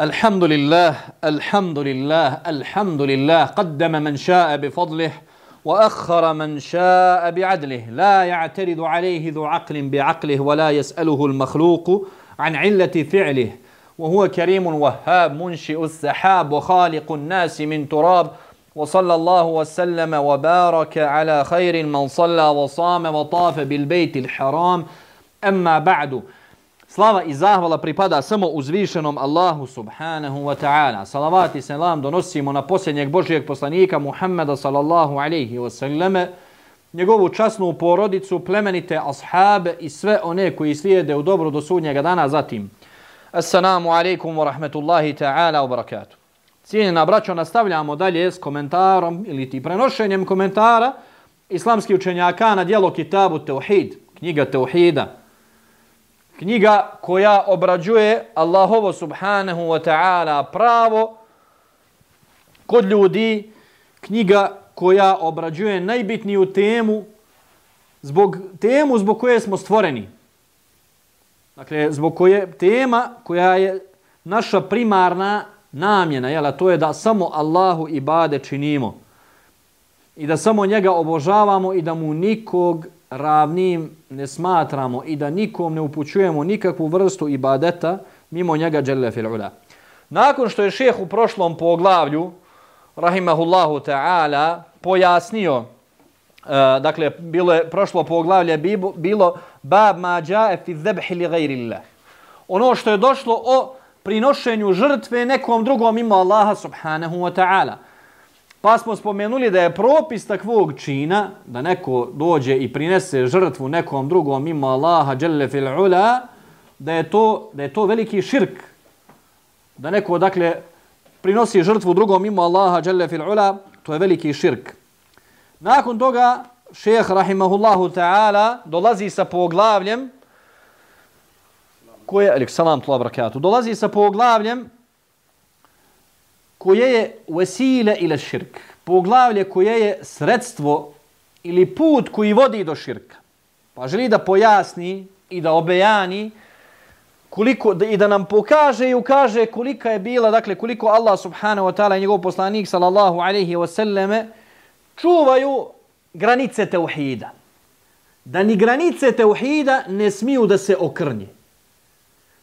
الحمد لله الحمد لله الحمد لله قدم من شاء بفضله وأخر من شاء بعدله. لا يعترض عليه ذو عقل بعقله ولا يسأله المخلوق عن علة فعله. وهو كريم وهاب منشئ السحاب وخالق الناس من تراب. وصلى الله وسلم وبارك على خير من صلى وصام وطاف بالبيت الحرام. أما بعد Slava i zahvala pripada samo uzvišenom Allahu subhanahu wa ta'ala. Salavat i selam donosimo na posljednjeg Božijeg poslanika Muhammeda sallallahu alaihi wa sallame, njegovu časnu porodicu, plemenite ashabe i sve one koji slijede u dobro do sudnjega dana zatim. Assalamu alaikum wa rahmetullahi ta'ala wa barakatuh. Cijenjena braćo, nastavljamo dalje s komentarom ili ti prenošenjem komentara islamski učenjaka na dijelo Kitabu Teuhid, knjiga Teuhida, knjiga koja obrađuje Allahovo subhanahu wa ta'ala pravo kod ljudi, knjiga koja obrađuje najbitniju temu zbog temu zbog koje smo stvoreni. Dakle, zbog koje tema koja je naša primarna namjena, jel, to je da samo Allahu ibade činimo i da samo njega obožavamo i da mu nikog ravnim ne smatramo i da nikom ne upućujemo nikakvu vrstu ibadeta mimo njega dželle Fil'ula. Nakon što je šejh u prošlom poglavlju rahimahullahu ta'ala pojasnio e, dakle, bilo je prošlo poglavlje bilo bab ma jae fi zebhi li gajrillah. Ono što je došlo o prinošenju žrtve nekom drugom mimo Allaha subhanahu wa ta'ala. Pa smo spomenuli da je propis takvog čina, da neko dođe i prinese žrtvu nekom drugom mimo Allaha dželle fil ula, da je to, da je to veliki širk. Da neko, dakle, prinosi žrtvu drugom mimo Allaha dželle fil ula, to je veliki širk. Nakon toga, šeheh rahimahullahu ta'ala dolazi sa poglavljem koje, alik salam tla brakatu, dolazi sa poglavljem koje je vesile ili širk. Poglavlje koje je sredstvo ili put koji vodi do širka. Pa želi da pojasni i da obejani koliko, i da nam pokaže i ukaže kolika je bila, dakle koliko Allah subhanahu wa ta'ala i njegov poslanik sallallahu alaihi wa sallame čuvaju granice teuhida. Da ni granice teuhida ne smiju da se okrnje.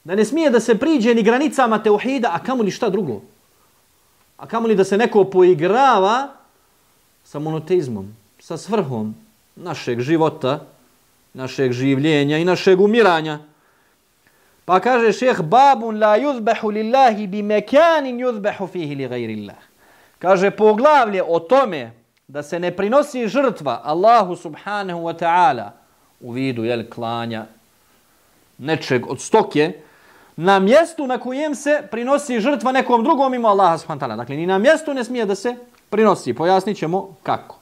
Da ne smije da se priđe ni granicama teuhida, a kamoli šta drugo. A kamoli da se neko poigrava sa monoteizmom, sa svrhom našeg života, našeg življenja i našeg umiranja. Pa kaže šeh, babun la yuzbehu lillahi bi mekanin yuzbehu fihi li gajrillah. Kaže, poglavlje o tome da se ne prinosi žrtva Allahu subhanahu wa ta'ala u vidu jel, klanja nečeg od stoke, na mjestu na kojem se prinosi žrtva nekom drugom mimo Allaha subhanahu wa ta'ala. Dakle, ni na mjestu ne smije da se prinosi. Pojasnit ćemo kako.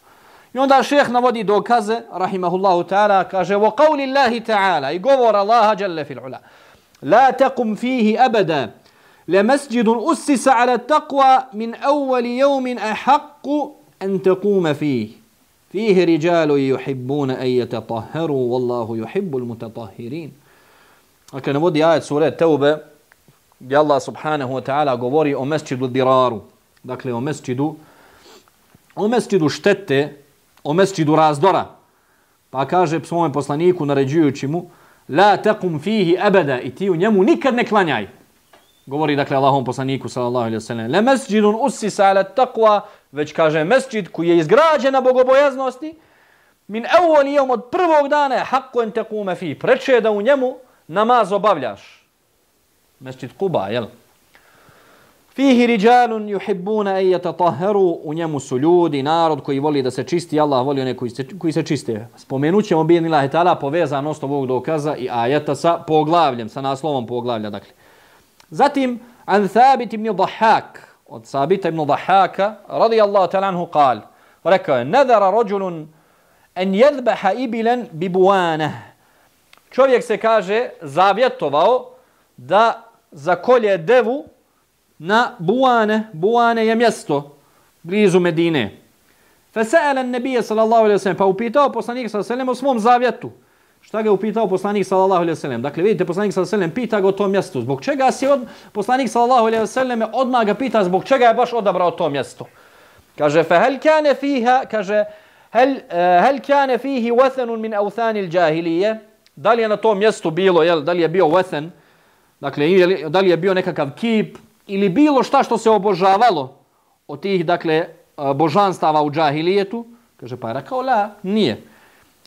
I onda šeheh navodi dokaze, rahimahullahu ta'ala, kaže, wa اللَّهِ Allahi ta'ala, i govor Allaha جَلَّ فِي الْعُلَى لَا taqum فِيهِ أَبَدًا لَمَسْجِدٌ أُسِّسَ ussisa ala مِنْ min يَوْمٍ أَحَقُّ أَنْ an فِيهِ فِيهِ Fihi يُحِبُّونَ yuhibbuna an وَاللَّهُ يُحِبُّ yuhibbul. Dakle, navodi ajet sure Teube, gdje Allah subhanahu wa ta'ala govori o mesčidu diraru. Dakle, o mesčidu, o mesčidu štete, o mesčidu razdora. Pa kaže svome poslaniku, naređujući mu, la taqum fihi abada i ti u njemu nikad ne klanjaj. Govori, dakle, Allahom poslaniku, sallallahu alaihi wa sallam, le mesčidun usisa ala taqwa, već kaže mesčid koji je izgrađen na bogobojaznosti, min evoli od prvog dana je haqqo en fi. Preče da u njemu namaz obavljaš. Mesčid Kuba, jel? Fihi riđalun juhibbuna an yatatahharu u njemu su ljudi, narod koji voli da se čisti, Allah voli one koji se, koji se čiste. Spomenućemo bi Allah ta'ala povezanost ovog dokaza i ajeta sa poglavljem, sa naslovom poglavlja. Dakle. Zatim, an Thabit ibn Dahak, od Sabita ibn Dahaka, radijallahu ta'ala anhu qal, rekao je, nadara rođulun an yadhbaha ibilen bibuanah, čovjek se kaže zavjetovao da zakolje devu na Buane. Buane je mjesto blizu Medine. Fasa'ala an-nabiy sallallahu alejhi ve sellem pa upitao poslanik sallallahu alejhi ve sellem o svom zavjetu. Šta ga je upitao poslanik sallallahu alejhi ve sellem? Dakle, vidite, poslanik sallallahu alejhi ve sellem pita ga o tom mjestu. Zbog čega se od poslanik sallallahu alejhi ve sellem odmah ga pita zbog čega je baš odabrao to mjesto? Kaže, fa hal kana fiha, kaže, hal uh, eh, hal kana fihi wathan min awthan al-jahiliyya? Da li je na tom mjestu bilo, jel, da li je bio wethen, Dakle, da li je bio nekakav kip ili bilo šta što se obožavalo od tih, dakle, e, božanstava u džahilijetu? Kaže, pa je rekao, la, nije.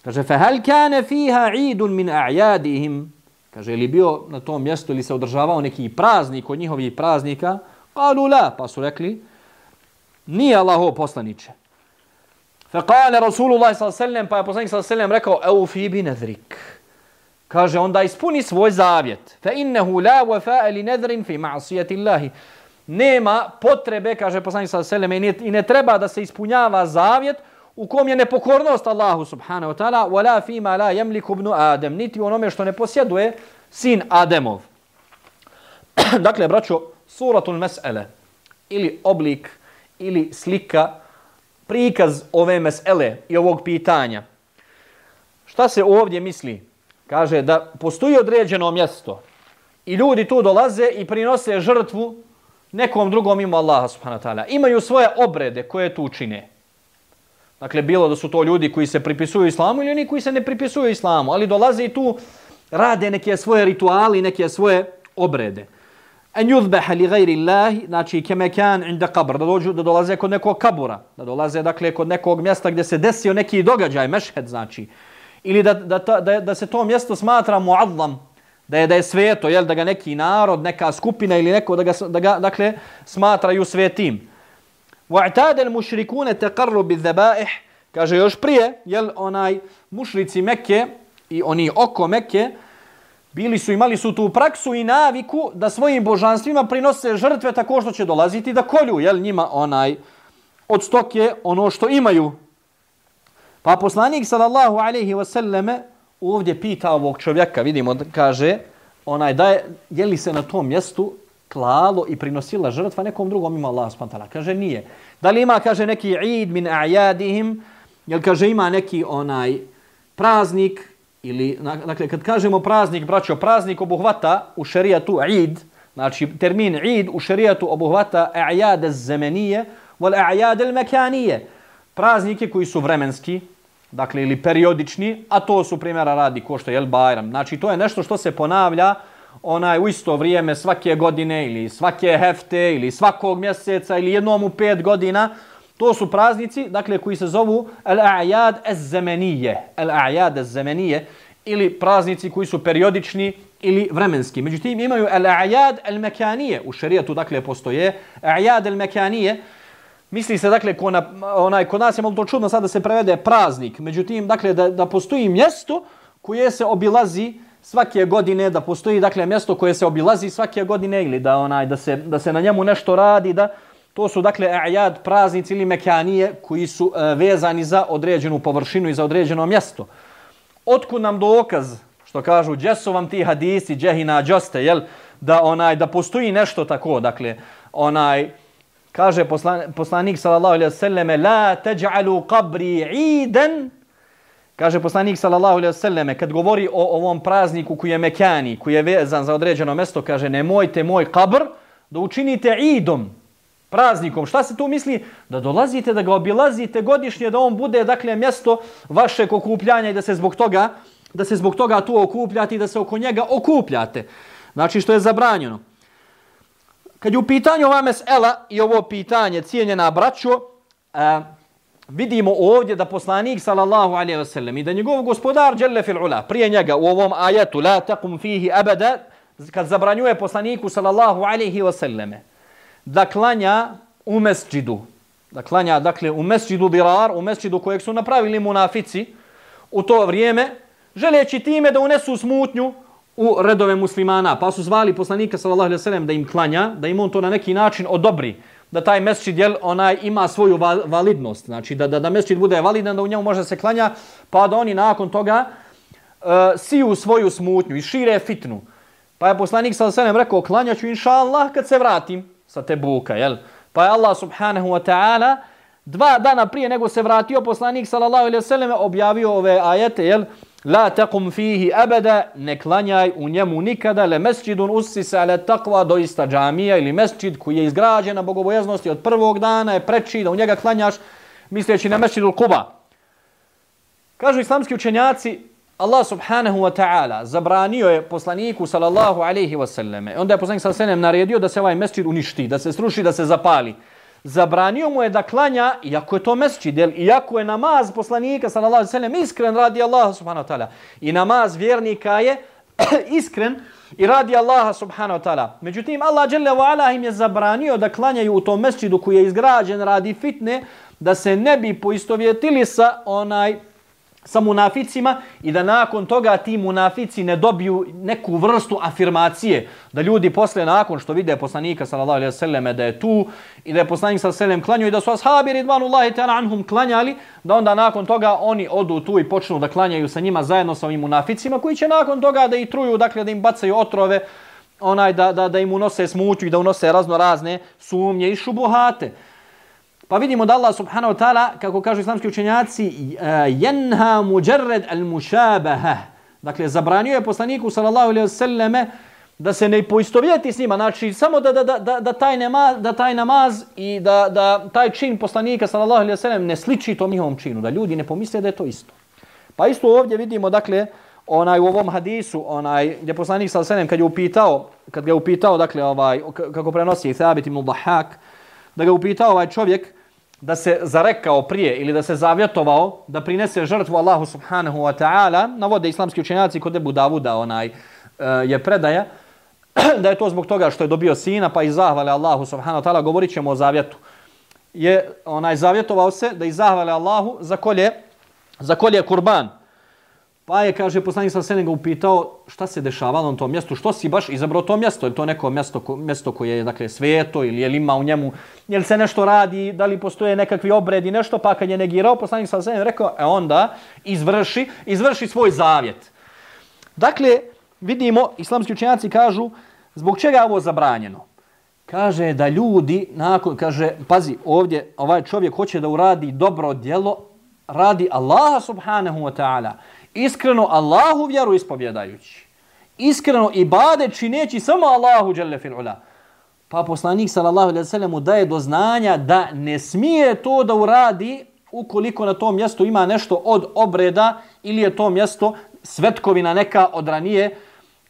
Kaže, fa hal kana fiha idun min a'jadihim. Kaže, ili bio na tom mjestu ili se održavao neki praznik od njihovih praznika? Kalu la, pa su rekli, nije Allaho poslaniće. Fa kale Rasulullah s.a.v. pa je poslanik s.a.v. rekao, eufi fi bi nedrik. Kaže, onda ispuni svoj zavjet. Fa innehu la wafa'a li nedrin fi ma'asijati Allahi. Nema potrebe, kaže poslanik s.a.v. i ne treba da se ispunjava zavjet u kom je nepokornost Allahu subhanahu wa ta'ala wala fi ma la yamliku ibn Adam niti onome što ne posjeduje sin Ademov. dakle, braćo, suratul mes'ele ili oblik ili slika prikaz ove mes'ele i ovog pitanja. Šta se ovdje misli? Kaže da postoji određeno mjesto i ljudi tu dolaze i prinose žrtvu nekom drugom ima Allaha subhanahu wa ta'ala. Imaju svoje obrede koje tu čine. Dakle, bilo da su to ljudi koji se pripisuju islamu ili oni koji se ne pripisuju islamu, ali dolaze i tu rade neke svoje rituali, neke svoje obrede. En yuzbeha li gajri Allahi, znači kemekan inda kabr, da dođu, da dolaze kod nekog kabura, da dolaze, dakle, kod nekog mjesta gdje se desio neki događaj, mešhed, znači, ili da, da, da, da, se to mjesto smatra muazzam, da je da je sveto, jel, da ga neki narod, neka skupina ili neko, da ga, da ga dakle, smatraju svetim. Wa'tad al-mushrikun taqarrub bi-dhabaih kaže još prije jel onaj mušrici Mekke i oni oko Mekke bili su imali su tu praksu i naviku da svojim božanstvima prinose žrtve tako što će dolaziti da kolju jel njima onaj od stoke ono što imaju pa poslanik sallallahu alejhi ve selleme ovdje pita ovog čovjeka vidimo kaže onaj da je, je li se na tom mjestu klalo i prinosila žrtva nekom drugom ima Allah subhanahu Kaže nije. Da li ima kaže neki id min a'jadihim, Jel kaže ima neki onaj praznik ili dakle kad kažemo praznik braćo praznik obuhvata u šerijatu id znači termin id u šerijatu obuhvata a'jade az-zamaniyye wal a'yad al-makaniyye praznike koji su vremenski dakle ili periodični a to su primjera radi ko što je el Bajram znači to je nešto što se ponavlja onaj u isto vrijeme svake godine ili svake hefte ili svakog mjeseca ili jednom u pet godina. To su praznici, dakle, koji se zovu El-A'jad Ez-Zemenije. El-A'jad Az-Zamanije ili praznici koji su periodični ili vremenski. Međutim, imaju El-A'jad Al-Mekanije. U šerijatu, dakle, postoje A'jad Al-Mekanije. Misli se, dakle, ko na, onaj, kod nas je malo to čudno sad da se prevede praznik. Međutim, dakle, da, da postoji mjesto koje se obilazi svake godine da postoji dakle mjesto koje se obilazi svake godine ili da onaj da se da se na njemu nešto radi da to su dakle ajad praznici ili mekanije koji su e, vezani za određenu površinu i za određeno mjesto. Otkud nam dokaz što kažu gdje su vam ti hadisi džehina džoste jel da onaj da postoji nešto tako dakle onaj kaže poslan, poslanik sallallahu alejhi ve selleme la taj'alu qabri 'idan Kaže poslanik sallallahu alejhi ve selleme kad govori o ovom prazniku koji je mekani, koji je vezan za određeno mjesto, kaže nemojte moj kabr da učinite idom, praznikom. Šta se tu misli? Da dolazite, da ga obilazite godišnje, da on bude dakle mjesto vašeg okupljanja i da se zbog toga da se zbog toga tu okupljate i da se oko njega okupljate. Znači što je zabranjeno. Kad je u pitanju ova mesela i ovo pitanje cijenjena braćo, a, vidimo ovdje da poslanik sallallahu alejhi ve sellem i da njegov gospodar dželle fil ula prije njega u ovom ajetu la taqum fihi abada kad zabranjuje poslaniku sallallahu alejhi ve selleme da klanja u mesdžidu. Da klanja dakle u mesdžidu dirar u mesdžidu kojeg su napravili munafici u to vrijeme želeći time da unesu smutnju u redove muslimana pa su zvali poslanika sallallahu alejhi ve sellem da im klanja da im on to na neki način odobri da taj mesdžid jel, onaj ima svoju validnost, znači da, da, da mesdžid bude validan, da u njemu može se klanja, pa da oni nakon toga uh, siju svoju smutnju i šire fitnu. Pa je poslanik sallallahu alejhi ve sellem rekao, klanjaću inshallah kad se vratim sa Tebuka, jel? Pa je Allah subhanahu wa ta'ala dva dana prije nego se vratio poslanik sallallahu alejhi ve sellem objavio ove ajete, jel? La taqum fihi abada, ne klanjaj u njemu nikada, le mesjidun usisa ale takva, doista džamija ili mesjid koji je izgrađen na bogobojaznosti od prvog dana je preči da u njega klanjaš misleći na mesjidul kuba. Kažu islamski učenjaci, Allah subhanahu wa ta'ala zabranio je poslaniku sallallahu alaihi wa sallam e Onda je poslanik sallallahu alaihi wa sallam naredio da se ovaj mesjid uništi, da se sruši, da se zapali zabranio mu je da klanja, iako je to mesčid, iako je namaz poslanika, sallallahu alaihi sallam, iskren radi Allaha subhanahu wa ta'ala. I namaz vjernika je iskren i radi Allaha subhanahu wa ta'ala. Međutim, Allah dželle ve ala im je zabranio da klanjaju u tom mesčidu koji je izgrađen radi fitne, da se ne bi poistovjetili sa onaj sa munaficima i da nakon toga ti munafici ne dobiju neku vrstu afirmacije. Da ljudi posle nakon što vide poslanika sallallahu alejhi ve selleme da je tu i da je poslanik sallallahu alejhi ve klanjaju i da su ashabi ridvanullahi ta'ala anhum klanjali, da onda nakon toga oni odu tu i počnu da klanjaju sa njima zajedno sa ovim munaficima koji će nakon toga da i truju, dakle da im bacaju otrove, onaj da, da, da im unose smuću i da unose razno razne sumnje i šubuhate. Pa vidimo da Allah subhanahu wa ta'ala, kako kažu islamski učenjaci, jenha e, muđerred al mušabaha. Dakle, zabranio je poslaniku sallallahu alaihi wasallam da se ne poistovjeti s njima. Znači, samo da, da, da, da, taj, namaz, da taj namaz i da, da taj čin poslanika sallallahu alaihi wasallam ne sliči tom njihovom činu. Da ljudi ne pomisle da je to isto. Pa isto ovdje vidimo, dakle, onaj u ovom hadisu, onaj gdje poslanik sallallahu alaihi sellem kad je upitao, kad ga je upitao, dakle, ovaj, kako prenosi Thabit ibn Bahak, da ga upitao ovaj čovjek da se zarekao prije ili da se zavjetovao da prinese žrtvu Allahu subhanahu wa ta'ala, navode islamski učenjaci kod Ebu Davuda onaj, uh, je predaja, da je to zbog toga što je dobio sina pa i zahvale Allahu subhanahu wa ta'ala, govorit ćemo o zavjetu. Je onaj zavjetovao se da i zahvale Allahu za kolje, za kolje kurban. Pa je, kaže, poslanik sa Senegal upitao šta se dešavalo na tom mjestu, što si baš izabrao to mjesto, je to neko mjesto, mjesto koje je, dakle, sveto ili je li ima u njemu, je li se nešto radi, da li postoje nekakvi obredi, nešto, pa kad je negirao, poslanik sa Senegal rekao, e onda izvrši, izvrši svoj zavjet. Dakle, vidimo, islamski učenjaci kažu, zbog čega je ovo zabranjeno? Kaže da ljudi, nakon, kaže, pazi, ovdje ovaj čovjek hoće da uradi dobro djelo, radi Allaha subhanahu wa ta'ala iskreno Allahu vjeru ispovjedajući, iskreno ibade čineći samo Allahu dželle fil ula. Pa poslanik sallallahu alejhi ve sellem daje do znanja da ne smije to da uradi ukoliko na tom mjestu ima nešto od obreda ili je to mjesto svetkovina neka od ranije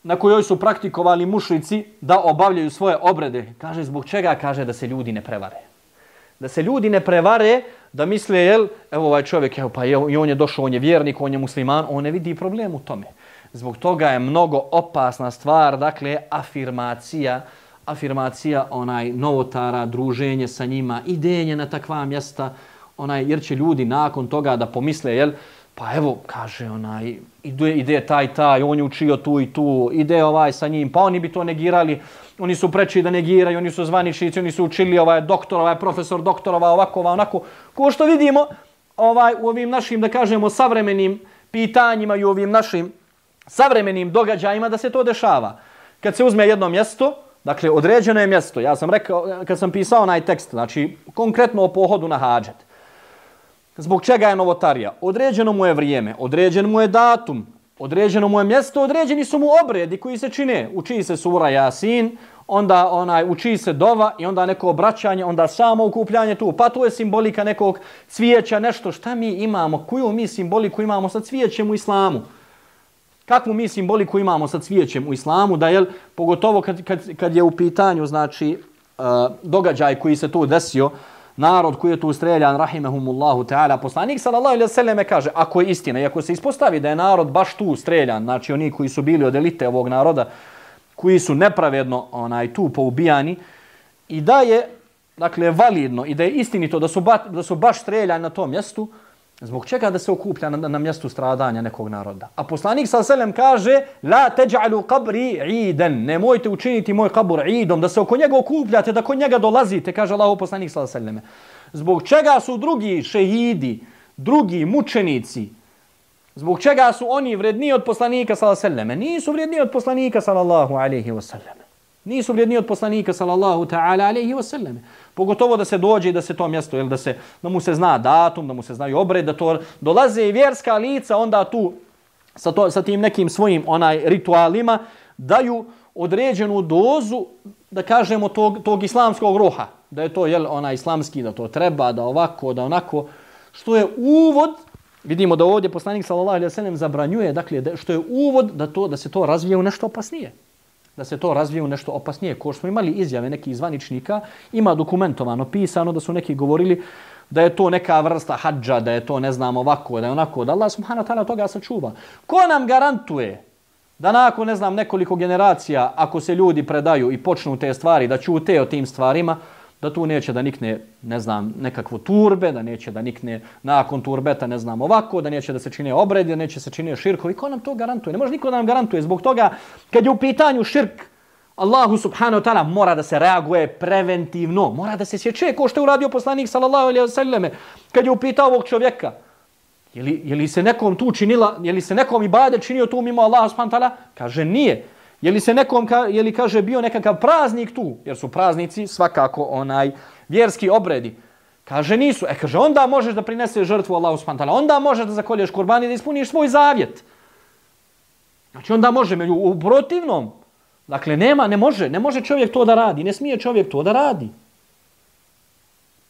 na kojoj su praktikovali mušrici da obavljaju svoje obrede. Kaže zbog čega? Kaže da se ljudi ne prevare. Da se ljudi ne prevare da misle, jel, evo ovaj čovjek, evo, pa je, i on je došao, on je vjernik, on je musliman, on ne vidi problem u tome. Zbog toga je mnogo opasna stvar, dakle, afirmacija, afirmacija onaj novotara, druženje sa njima, idenje na takva mjesta, onaj, jer će ljudi nakon toga da pomisle, jel, pa evo, kaže onaj, ide, ide taj, taj, on je učio tu i tu, ide ovaj sa njim, pa oni bi to negirali, oni su preči da negiraju, oni su zvaničnici, oni su učili ovaj doktor, ovaj profesor doktorova, ovako, ovaj, onako. Ko što vidimo ovaj u ovim našim, da kažemo, savremenim pitanjima i u ovim našim savremenim događajima da se to dešava. Kad se uzme jedno mjesto, dakle, određeno je mjesto, ja sam rekao, kad sam pisao onaj tekst, znači, konkretno o pohodu na hađet. Zbog čega je novotarija? Određeno mu je vrijeme, određen mu je datum, određeno mu je mjesto, određeni su mu obredi koji se čine. Uči se sura Jasin, onda onaj uči se dova i onda neko obraćanje, onda samo okupljanje tu. Pa tu je simbolika nekog cvijeća, nešto šta mi imamo, koju mi simboliku imamo sa cvijećem u islamu. Kakvu mi simboliku imamo sa cvijećem u islamu, da je pogotovo kad, kad, kad je u pitanju znači, eh, događaj koji se tu desio, narod koji je tu streljan, rahimehumullahu ta'ala, poslanik sallallahu alaihi sallam kaže, ako je istina i ako se ispostavi da je narod baš tu streljan, znači oni koji su bili od elite ovog naroda, koji su nepravedno onaj tu poubijani, i da je, dakle, validno i da je istinito da su, ba, da su baš streljani na tom mjestu, Zbog čega da se okuplja na, na mjestu stradanja nekog naroda? A poslanik sa selem kaže La teđa'lu qabri iden. Nemojte učiniti moj kabur idom, da se oko njega okupljate, da kod njega dolazite, kaže Allah poslanik sa seleme. Zbog čega su drugi šehidi, drugi mučenici, zbog čega su oni vredniji od poslanika sa seleme? Nisu vredniji od poslanika sallallahu alaihi wasallam. Nisu vrijedni od poslanika sallallahu ta'ala alaihi wa sallam. Pogotovo da se dođe i da se to mjesto, jel, da, se, da mu se zna datum, da mu se znaju obred, da to dolaze i vjerska lica, onda tu sa, to, sa tim nekim svojim onaj ritualima daju određenu dozu da kažemo tog, tog islamskog roha. da je to jel ona islamski da to treba da ovako da onako što je uvod vidimo da ovdje poslanik sallallahu alejhi ve sellem zabranjuje dakle da, što je uvod da to da se to razvije u nešto opasnije da se to razvije u nešto opasnije ko smo imali izjave nekih zvaničnika ima dokumentovano pisano da su neki govorili da je to neka vrsta hadža, da je to ne znam ovako, da je onako, da Allah subhanahu wa ta'ala toga sačuva. Ko nam garantuje da nakon, ne znam, nekoliko generacija, ako se ljudi predaju i počnu te stvari, da ćute o tim stvarima, da tu neće da nikne, ne znam, nekakvo turbe, da neće da nikne nakon turbeta, ne znam, ovako, da neće da se čine obredi, da neće se čine širkovi. Ko nam to garantuje? Ne može niko da nam garantuje. Zbog toga, kad je u pitanju širk, Allahu subhanahu wa ta'ala mora da se reaguje preventivno, mora da se sjeće ko što je uradio poslanik sallallahu alaihi wa sallame kad je upitao ovog čovjeka je li, je li se nekom tu činila, je li se nekom ibadet činio tu mimo Allaha subhanahu wa ta'ala? Kaže nije. Je li se nekom, je li kaže bio nekakav praznik tu? Jer su praznici svakako onaj vjerski obredi. Kaže nisu. E kaže onda možeš da prineseš žrtvu Allahu subhanahu. Onda možeš da zakolješ kurban i da ispuniš svoj zavjet. Znači onda može, u protivnom, Dakle, nema, ne može, ne može čovjek to da radi, ne smije čovjek to da radi.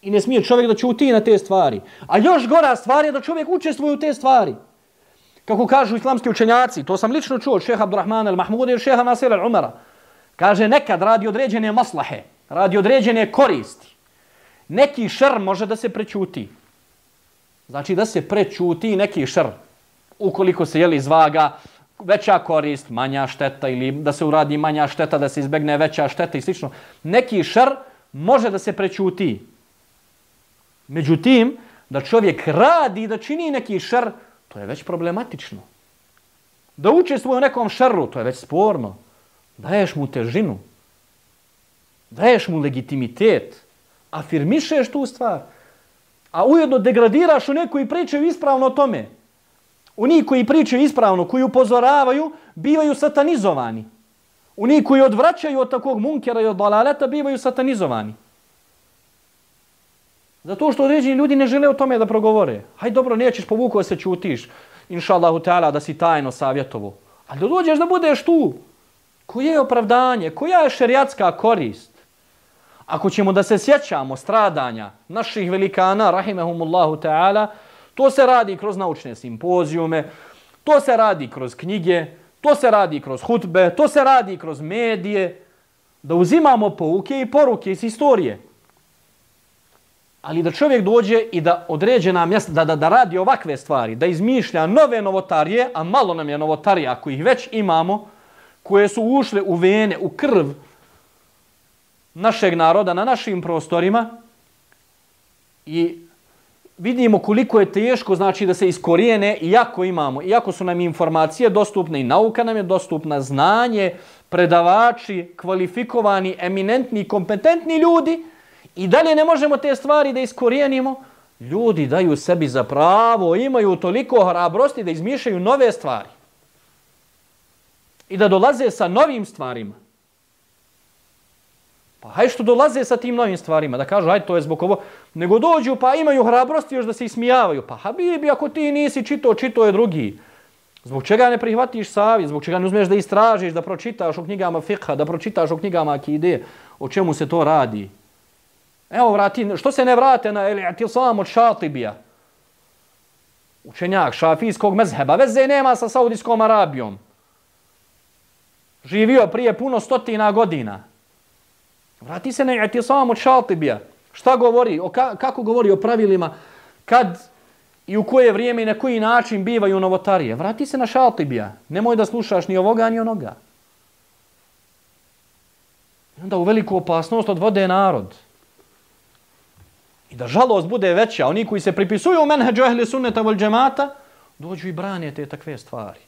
I ne smije čovjek da čuti na te stvari. A još gora stvar je da čovjek učestvuje u te stvari. Kako kažu islamski učenjaci, to sam lično čuo od šeha Abdurrahmana al-Mahmuda i od šeha Nasir al-Umara. Kaže, nekad radi određene maslahe, radi određene koristi. Neki šr može da se prečuti. Znači da se prečuti neki šr. Ukoliko se jeli zvaga, veća korist, manja šteta ili da se uradi manja šteta, da se izbegne veća šteta i slično. Neki šr može da se prećuti. Međutim, da čovjek radi da čini neki šr, to je već problematično. Da učestvuje u nekom šarru, to je već sporno. Daješ mu težinu. Daješ mu legitimitet. Afirmišeš tu stvar. A ujedno degradiraš u neku i pričaju ispravno o tome. Oni koji pričaju ispravno, koji upozoravaju, bivaju satanizovani. Oni koji odvraćaju od takvog munkera i od balaleta, bivaju satanizovani. Zato što određeni ljudi ne žele o tome da progovore. Haj dobro, nećeš povukao se čutiš, inša Allahu ta'ala, da si tajno savjetovo. Ali da dođeš da budeš tu. Koje je opravdanje? Koja je šerijatska korist? Ako ćemo da se sjećamo stradanja naših velikana, rahimehumullahu ta'ala, To se radi kroz naučne simpozijume, to se radi kroz knjige, to se radi kroz hutbe, to se radi kroz medije, da uzimamo pouke i poruke iz istorije. Ali da čovjek dođe i da određena mjesta, da, da, da radi ovakve stvari, da izmišlja nove novotarije, a malo nam je novotarija ako ih već imamo, koje su ušle u vene, u krv našeg naroda, na našim prostorima, i vidimo koliko je teško znači da se iskorijene iako imamo, iako su nam informacije dostupne i nauka nam je dostupna, znanje, predavači, kvalifikovani, eminentni, kompetentni ljudi i dalje ne možemo te stvari da iskorijenimo, ljudi daju sebi za pravo, imaju toliko hrabrosti da izmišljaju nove stvari i da dolaze sa novim stvarima. Pa hajde što dolaze sa tim novim stvarima, da kažu, hajde to je zbog ovo, nego dođu pa imaju hrabrosti još da se ismijavaju. Pa habibi, ako ti nisi čito, čito je drugi. Zbog čega ne prihvatiš savjet, zbog čega ne uzmeš da istražiš, da pročitaš u knjigama fiqha, da pročitaš u knjigama akide, o čemu se to radi. Evo, vrati, što se ne vrate na ili sam od šatibija? Učenjak šafijskog mezheba, veze nema sa Saudijskom Arabijom. Živio prije puno stotina godina. Vrati se na itisam od Šatibija. Šta govori? O ka, kako govori o pravilima? Kad i u koje vrijeme i na koji način bivaju novotarije? Vrati se na Šatibija. Nemoj da slušaš ni ovoga ni onoga. I onda u veliku opasnost odvode narod. I da žalost bude veća, oni koji se pripisuju u menheđu ehli sunneta vol džemata, dođu i brane te takve stvari.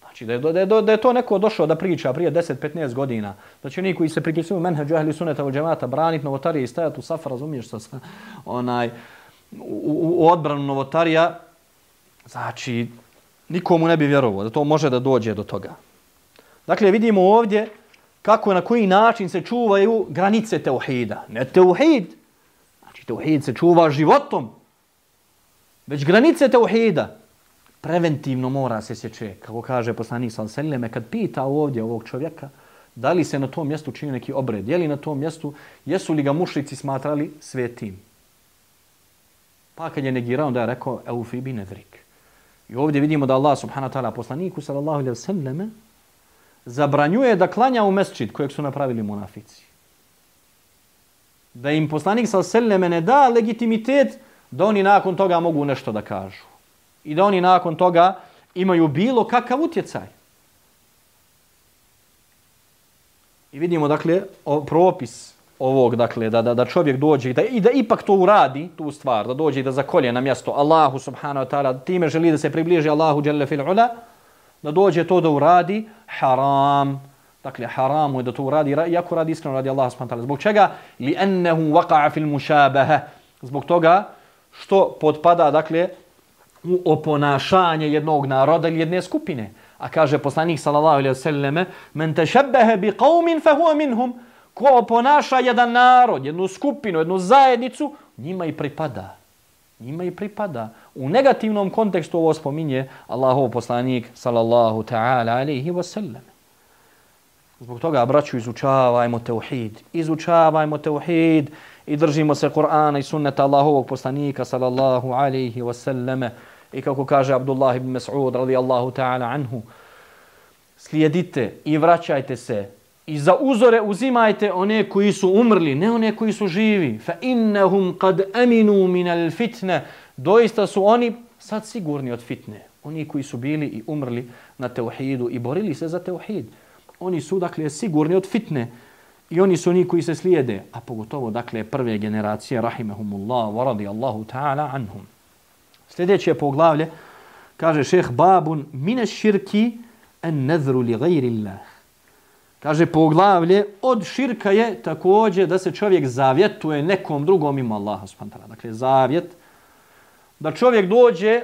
Znači da je, da, je, da je to neko došao da priča prije 10-15 godina, da će oni koji se pripisuju menheđu ehli suneta vol džemata braniti novotarije i stajati u saf, razumiješ sa, onaj, u, u, odbranu novotarija, znači nikomu ne bi vjerovao da to može da dođe do toga. Dakle, vidimo ovdje kako na koji način se čuvaju granice teuhida. Ne teuhid, znači teuhid se čuva životom, već granice teuhida. preventivno mora se sjeće. Kako kaže poslanik sal selleme, kad pita ovdje ovog čovjeka, da li se na tom mjestu čini neki obred, je li na tom mjestu, jesu li ga mušlici smatrali svetim. Pa kad je negirao, da je rekao, eufibi nedrik. I ovdje vidimo da Allah subhanahu ta'ala poslaniku sallallahu alaihi wa sallame zabranjuje da klanja u mesčid kojeg su napravili munafici. Da im poslanik sa alaihi ne da legitimitet da oni nakon toga mogu nešto da kažu. I da oni nakon toga imaju bilo kakav utjecaj. I vidimo, dakle, o, propis ovog, dakle, da, da, da čovjek dođe i da, i da ipak to uradi, tu stvar, da dođe i da zakolje na mjesto Allahu subhanahu wa ta'ala, time želi da se približi Allahu dželle fil ula, da dođe to da uradi, haram. Dakle, haram je da to uradi, iako radi iskreno radi Allah subhanahu wa ta'ala. Zbog čega? Li ennehu waqa'a fil mušabaha. Zbog toga što podpada, dakle, u oponašanje jednog naroda ili jedne skupine. A kaže poslanik sallallahu alejhi ve selleme: "Men tashabbaha bi qaumin fa huwa minhum." Ko oponaša jedan narod, jednu skupinu, jednu zajednicu, njima i pripada. Njima i pripada. U negativnom kontekstu ovo spominje Allahov poslanik sallallahu ta'ala alejhi ve sellem. Zbog toga, braću, izučavajmo teuhid. Izučavajmo teuhid i držimo se Kur'ana i sunneta Allahovog poslanika sallallahu alejhi ve selleme. I kako kaže Abdullah ibn Mas'ud radijallahu ta'ala anhu, slijedite i vraćajte se i za uzore uzimajte one koji su umrli, ne one koji su živi. Fa innahum qad aminu min al fitne. Doista su oni sad sigurni od fitne. Oni koji su bili i umrli na teuhidu i borili se za teuhid. Oni su dakle sigurni od fitne. I oni su oni koji se slijede, a pogotovo dakle prve generacije rahimehumullah wa radijallahu ta'ala anhum. Sljedeće poglavlje kaže šeh babun mine širki en nedhru li gajri Allah. Kaže poglavlje od širka je takođe da se čovjek zavjetuje nekom drugom ima Allaha subhanahu Dakle zavjet da čovjek dođe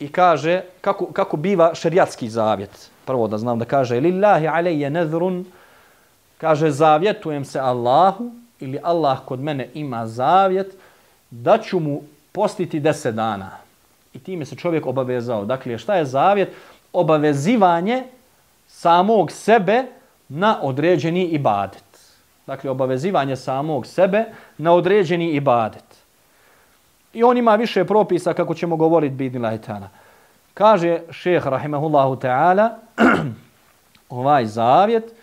i kaže kako, kako biva šerijatski zavjet. Prvo da znam da kaže lillahi alejje nedhrun kaže zavjetujem se Allahu ili Allah kod mene ima zavjet da ću mu postiti deset dana. I time se čovjek obavezao. Dakle, šta je zavjet? Obavezivanje samog sebe na određeni ibadet. Dakle, obavezivanje samog sebe na određeni ibadet. I on ima više propisa kako ćemo govoriti bidni lahitana. Kaže šeheh rahimahullahu ta'ala ovaj zavjet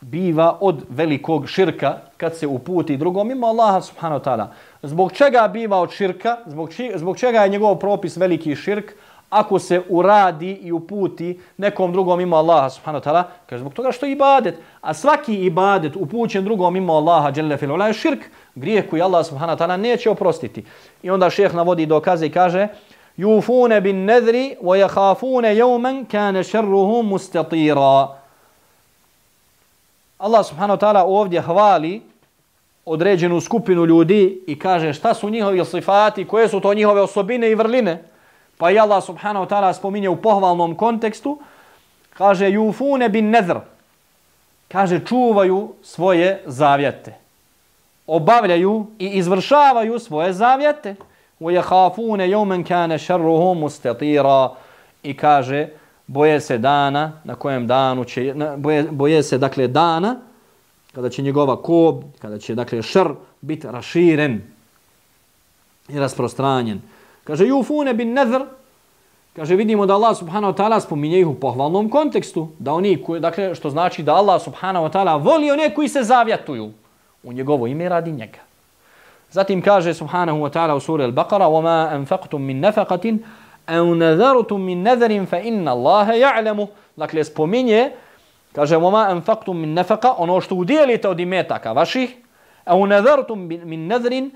biva od velikog širka kad se uputi drugom ima Allaha subhanahu wa ta'ala. Zbog čega biva od širka? Zbog, či, zbog čega je njegov propis veliki širk? Ako se uradi i uputi nekom drugom ima Allaha subhanahu wa ta'ala, kaže zbog toga što je ibadet. A svaki ibadet upućen drugom ima Allaha jalla fil ula je širk, grijeh koji Allah subhanahu wa ta'ala neće oprostiti. I onda šeheh navodi dokaze i kaže Yufune bin nedri wa yakhafune yawman kana sharruhu mustatira. Allah subhanahu wa ta'ala ovdje hvali određenu skupinu ljudi i kaže šta su njihovi sifati, koje su to njihove osobine i vrline. Pa i Allah subhanahu wa ta'ala spominje u pohvalnom kontekstu, kaže yufune bin nedr, kaže čuvaju svoje zavjete. Obavljaju i izvršavaju svoje zavjete. وَيَخَافُونَ يَوْمًا كَانَ شَرُّهُ مُسْتَطِيرًا I kaže, boje se dana na kojem danu će, boje, boje se dakle dana kada će njegova kob, kada će dakle šr biti raširen i rasprostranjen. Kaže yufune bin nadhr Kaže vidimo da Allah subhanahu wa ta'ala spominje ih u pohvalnom kontekstu, da oni koji dakle što znači da Allah subhanahu wa ta'ala voli one koji se zavjatuju u njegovo ime radi njega. Zatim kaže subhanahu wa ta'ala u suri Al-Baqara: "Wa ma anfaqtum min nafaqatin aw nadhartum min nadharin fa inna Allaha ya'lamu." Dakle spominje Kaže, وَمَا أَنْفَقْتُمْ مِنْ نَفَقَ Ono što udjelite od imetaka vaših, a u نَذَرْتُمْ مِنْ نَذْرٍ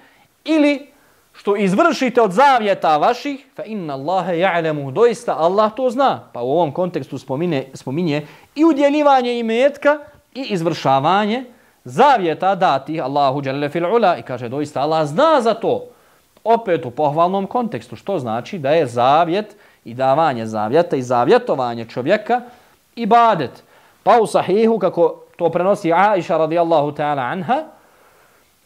Ili što izvršite od zavjeta vaših, fa inna Allahe ja'lemu, doista Allah to zna. Pa u ovom kontekstu spomine, spominje i udjeljivanje imetka i izvršavanje zavjeta dati Allahu jalla fil ula. I kaže, doista Allah zna za to. Opet u pohvalnom kontekstu, što znači da je zavjet i davanje zavjeta i zavjetovanje čovjeka ibadet. Pa u sahihu, kako to prenosi Aisha radijallahu ta'ala anha,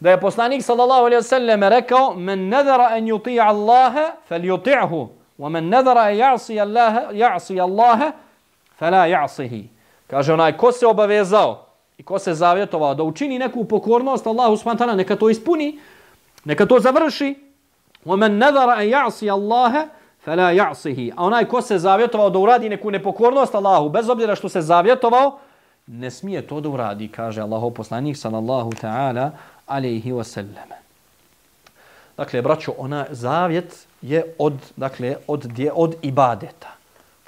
da je poslanik sallallahu alaihi wasallam rekao men nadara an yuti' Allah falyuti'hu. Wa men nadara an ya'si Allah ya'si Allah fala ya'sihi. Kaže onaj ko se obavezao i ko se zavjetovao da učini neku pokornost Allahu subhanahu neka to ispuni neka to završi. Wa men nadara an ya'si Allah fala ya'sihi. A onaj ko se zavjetovao da uradi neku nepokornost Allahu bez obzira što se zavjetovao ne smije to da uradi, kaže Allahov poslanik sallallahu ta'ala alaihi wasallam. Dakle, braćo, ona zavjet je od, dakle, od, dje, od ibadeta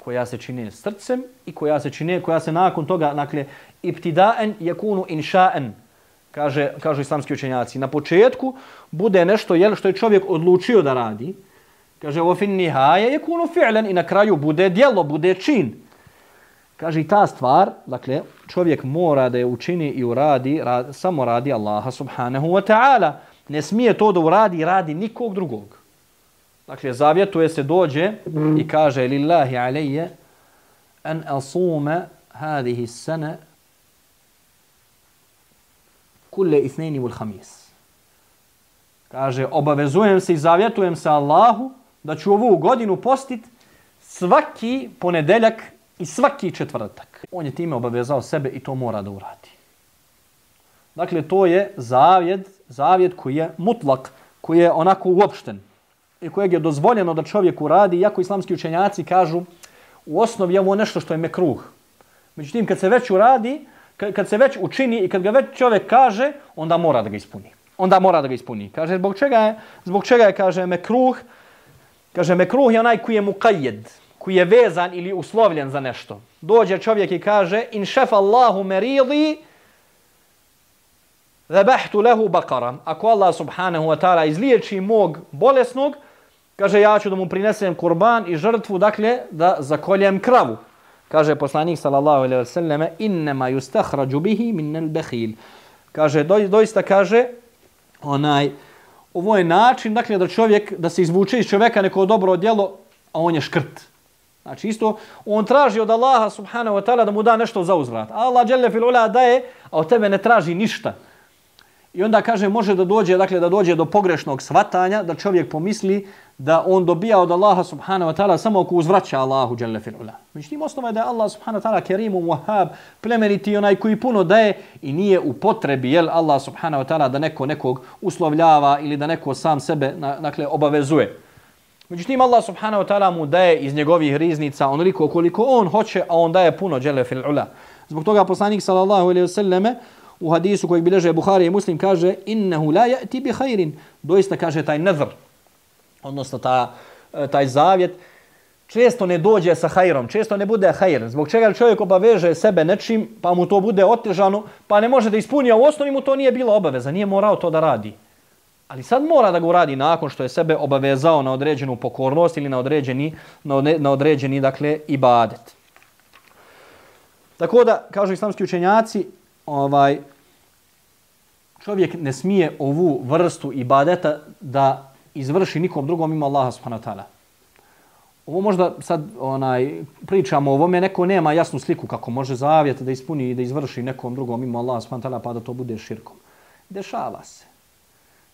koja se čini srcem i koja se čini, koja se nakon toga, dakle, ibtidaen yakunu inšaen, kaže, kažu islamski učenjaci. Na početku bude nešto jel, što je čovjek odlučio da radi, kaže, o fin nihaje yakunu fi'len i na kraju bude djelo, bude čin. Kaže, i ta stvar, dakle, čovjek mora da je učini i uradi, rad, samo radi Allaha subhanahu wa ta'ala. Ne smije to da uradi i radi nikog drugog. Dakle, zavjetuje se, dođe i kaže lillahi alejje an asume hadihi sene kulle isneni vul hamis. Kaže, obavezujem se i zavjetujem se Allahu da ću ovu godinu postit svaki ponedeljak i svaki četvrtak. On je time obavezao sebe i to mora da uradi. Dakle, to je zavjet, zavjet koji je mutlak, koji je onako uopšten i kojeg je dozvoljeno da čovjek uradi, iako islamski učenjaci kažu u osnovi je ovo nešto što je mekruh. Međutim, kad se već uradi, kad se već učini i kad ga već čovjek kaže, onda mora da ga ispuni. Onda mora da ga ispuni. Kaže, zbog čega je, zbog čega je kaže, mekruh, kaže, mekruh je onaj koji je mukajed, koji je vezan ili uslovljen za nešto. Dođe čovjek i kaže, in šef Allahu meridi Zabahtu lehu bakara. Ako Allah subhanahu wa ta'ala izliječi mog bolesnog, kaže ja ću da mu prinesem kurban i žrtvu, dakle da zakoljem kravu. Kaže poslanik sallallahu alejhi ve selleme innema yustakhraju bihi min al-bakhil. Kaže do, doista kaže onaj ovo je način dakle da čovjek da se izvuče iz čovjeka neko dobro djelo, a on je škrt. Znači isto on traži od Allaha subhanahu wa ta'ala da mu da nešto za uzvrat. Allah dželle fil ula daje, a od tebe ne traži ništa. I onda kaže može da dođe dakle da dođe do pogrešnog svatanja da čovjek pomisli da on dobija od Allaha subhanahu wa ta'ala samo ako uzvraća Allahu dželle ula. Međutim osnova je da je Allah subhanahu wa ta'ala kerimu wahhab plemeniti onaj koji puno daje i nije u potrebi jel Allah subhanahu wa ta'ala da neko nekog uslovljava ili da neko sam sebe dakle obavezuje. Međutim Allah subhanahu wa ta'ala mu daje iz njegovih riznica onoliko koliko on hoće a on daje puno džele fil ula. Zbog toga poslanik sallallahu alejhi ve selleme u hadisu koji bileže Buhari i Muslim kaže innehu la ya'ti bi khairin doista kaže taj nadr, odnosno ta, eh, taj zavjet često ne dođe sa hajrom, često ne bude hajr. Zbog čega čovjek obaveže sebe nečim, pa mu to bude otežano, pa ne može da ispuni, a u osnovi mu to nije bila obaveza, nije morao to da radi. Ali sad mora da ga uradi nakon što je sebe obavezao na određenu pokornost ili na određeni, na na određeni dakle, ibadet. Tako da, kažu islamski učenjaci, ovaj, čovjek ne smije ovu vrstu ibadeta da izvrši nikom drugom ima Allaha subhanahu wa ta'ala. Ovo možda sad onaj pričamo o ovome, neko nema jasnu sliku kako može zavjet da ispuni i da izvrši nekom drugom ima Allaha subhanahu wa ta'ala pa da to bude širkom. Dešava se.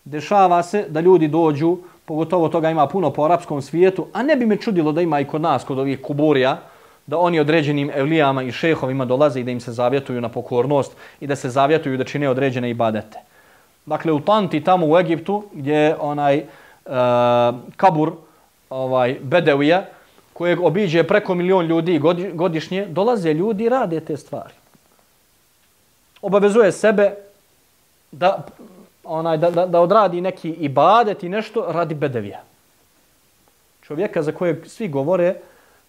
Dešava se da ljudi dođu, pogotovo toga ima puno po arapskom svijetu, a ne bi me čudilo da ima i kod nas, kod ovih kuburija, da oni određenim evlijama i šehovima dolaze i da im se zavjetuju na pokornost i da se zavjetuju da čine određene ibadete. Dakle, u Tanti, tamo u Egiptu, gdje onaj uh, kabur ovaj Bedevija, kojeg obiđe preko milion ljudi godišnje, dolaze ljudi i rade te stvari. Obavezuje sebe da, onaj, da, da, da odradi neki ibadet i nešto radi Bedevija. Čovjeka za kojeg svi govore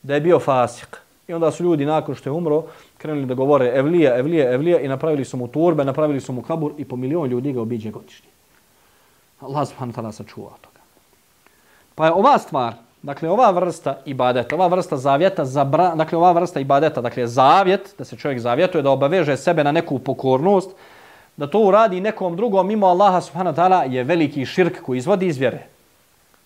da je bio fasik. I onda su ljudi nakon što je umro krenuli da govore Evlija, Evlija, Evlija i napravili su mu turbe, napravili su mu kabur i po milion ljudi ga obiđe godišnje. Allah subhanahu ta'ala sačuva toga. Pa je ova stvar, dakle ova vrsta ibadeta, ova vrsta zavjeta, zabra, dakle ova vrsta ibadeta, dakle zavjet, da se čovjek zavjetuje, da obaveže sebe na neku pokornost, da to uradi nekom drugom mimo Allaha subhanahu wa ta'ala je veliki širk koji izvodi iz vjere.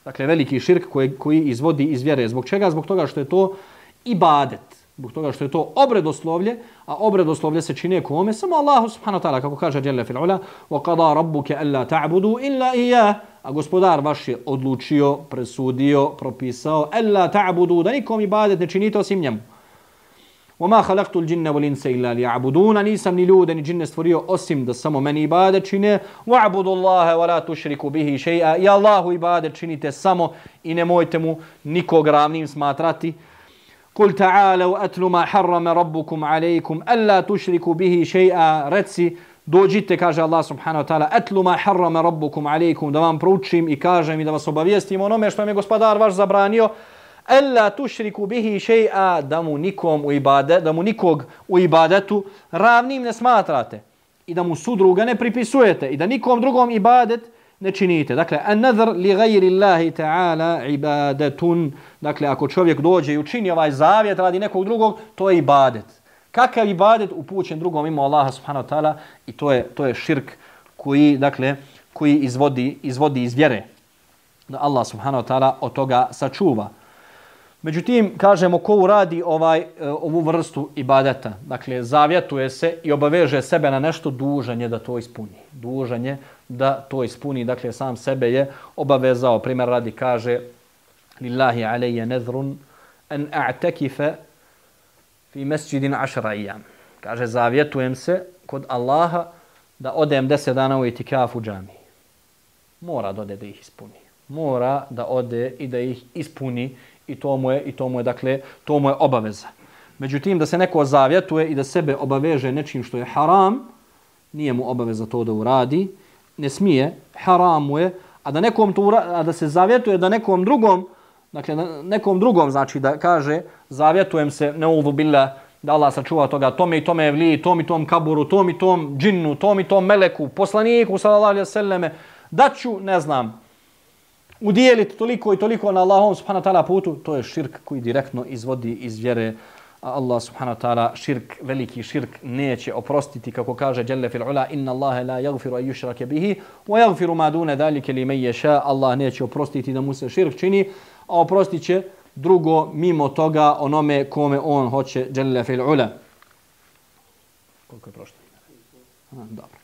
Dakle, veliki širk koji, koji izvodi iz vjere. Zbog čega? Zbog toga što je to ibadet. Zbog toga što je to obredoslovlje, a obredoslovlje se čine kome? Samo Allahu subhanahu wa ta'ala, kako kaže Jelle fil ula, وَقَضَا رَبُّكَ أَلَّا تَعْبُدُوا إِلَّا إِيَّا A gospodar vaš je odlučio, presudio, propisao, أَلَّا تَعْبُدُوا Da nikom ibadet ne činite osim njemu. وَمَا خَلَقْتُ الْجِنَّ وَلِنْسَ إِلَّا لِيَعْبُدُونَ Nisam ni ljude ni džinne stvorio osim da samo meni ibadet čine. وَعْبُدُ اللَّهَ وَلَا تُشْرِكُ بِهِ شَيْئًا I Allahu ibadet činite samo i nemojte mu nikog ravnim smatrati. قل تعالوا أتل ما حرم ربكم عليكم ألا تشركوا به شيئا reci dođite kaže Allah subhanahu wa ta'ala atlu ma harrama rabbukum alaykum da vam proučim i kažem i da vas obavijestim onome što je gospodar vaš zabranio alla tushriku bihi shay'a da mu nikom u ibadet da mu nikog u ibadetu ravnim ne smatrate i da mu sudruga ne pripisujete i da nikom drugom ibadet ne činite. Dakle, an nadhr li gajri Allahi ta'ala ibadetun. Dakle, ako čovjek dođe i učini ovaj zavjet radi nekog drugog, to je ibadet. Kakav ibadet upućen drugom ima Allaha subhanahu wa ta'ala i to je, to je širk koji, dakle, koji izvodi, izvodi iz vjere. Da Allah subhanahu wa ta'ala od toga sačuva. Međutim, kažemo ko uradi ovaj, e, ovu vrstu ibadeta, dakle, zavjetuje se i obaveže sebe na nešto, dužan je da to ispuni. Dužan je da to ispuni, dakle, sam sebe je obavezao. Primjer radi kaže, Lillahi alejje nezrun en a'tekife fi mesjidin ašra ijam. Kaže, zavjetujem se kod Allaha da odem deset dana u itikafu džami. Mora da ode da ih ispuni. Mora da ode i da ih ispuni i to mu je, i to mu je, dakle, to mu je obaveza. Međutim, da se neko zavjetuje i da sebe obaveže nečim što je haram, nije mu obaveza to da uradi, ne smije, haram mu je, a da, nekom to ura, a da se zavjetuje da nekom drugom, dakle, nekom drugom, znači da kaže, zavjetujem se, ne uvu bila, da Allah sačuva toga, tome i tome evli, tom i tom kaburu, tom i tom džinnu, tom i tom meleku, poslaniku, sallallahu alaihi sallame, da ću, ne znam, udijeliti toliko i toliko na Allahom subhanahu wa ta'ala putu, to je širk koji direktno izvodi iz vjere. A Allah subhanahu wa ta'ala širk, veliki širk, neće oprostiti, kako kaže Jelle fil ula, inna Allahe la jagfiru a yushrake bihi, wa jagfiru ma dune dalike li me ješa, Allah neće oprostiti da mu se širk čini, a oprostit će drugo mimo toga onome kome on hoće Jelle fil ula. Koliko je prošlo? Dobro.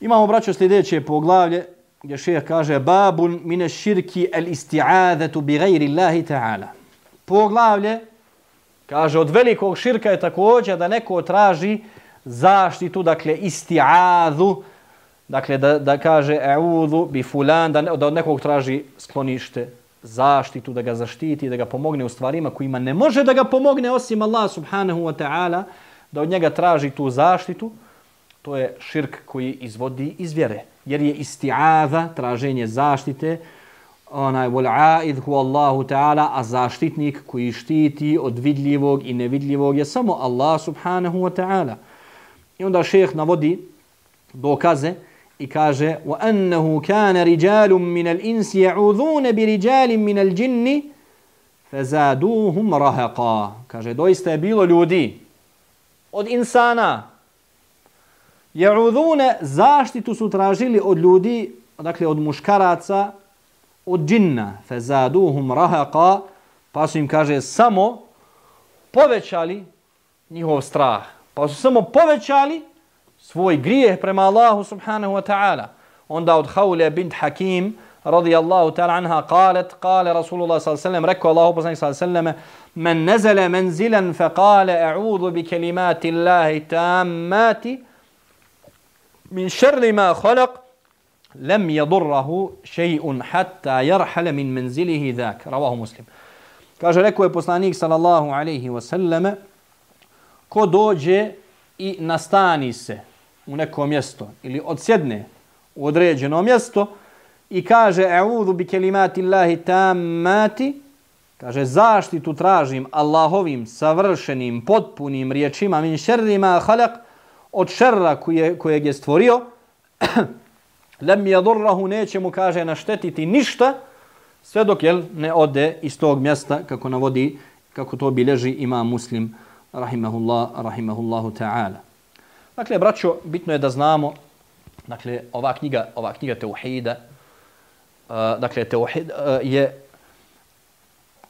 Imamo, braćo, sljedeće poglavlje, gdje šeha kaže babun mine širki el isti'adetu bi gajri Allahi ta'ala. Poglavlje, kaže od velikog širka je također da neko traži zaštitu, dakle isti'adu, dakle da, da kaže e'udhu bi fulan, da, da od nekog traži sklonište, zaštitu, da ga zaštiti, da ga pomogne u stvarima kojima ne može da ga pomogne osim Allah subhanahu wa ta'ala, da od njega traži tu zaštitu, to je širk koji izvodi iz vjere jer je isti'aza, traženje zaštite, onaj vol a'id hu Allahu ta'ala, a zaštitnik koji štiti od vidljivog i nevidljivog je samo Allah subhanahu wa ta'ala. I onda šeheh navodi dokaze i kaže wa annahu kana rijalun الْإِنْسِ يَعُوذُونَ بِرِجَالٍ مِنَ الْجِنِّ فَزَادُوهُمْ رَهَقًا jinni. Kaže doista je bilo ljudi od insana Ja'udhune zaštitu su tražili od ljudi, dakle od muškaraca, od džinna. Fezaduhum rahaqa, pa su im kaže samo povećali njihov strah. Pa su samo povećali svoj grijeh prema Allahu subhanahu wa ta'ala. Onda od Hawle bint Hakim, radijallahu ta'ala anha, qalet, kale Rasulullah s.a.v. rekao Allahu poslanik s.a.v. Men nezele menzilen fe kale a'udhu bi kelimati Allahi tammati, min šerri ma khalaq lem yadurrahu shay'un hatta yarhala min manzilihi dhak. Ravahu muslim. Kaže rekao je poslanik sallallahu alaihi ve ko dođe i nastani se u neko mjesto ili odsjedne u određeno mjesto i kaže a'udhu bi kalimati llahi tammati kaže zaštitu tražim Allahovim savršenim potpunim riječima min sharri ma khalaq od šerra koje, kojeg je stvorio, lem yadurruhu neće mu kaže naštetiti ništa sve dok jel ne ode iz tog mjesta kako navodi kako to bilježi ima muslim rahimahullah rahimahullahu ta'ala. Dakle braćo bitno je da znamo dakle ova knjiga ova knjiga tauhida uh, dakle tauhid uh, je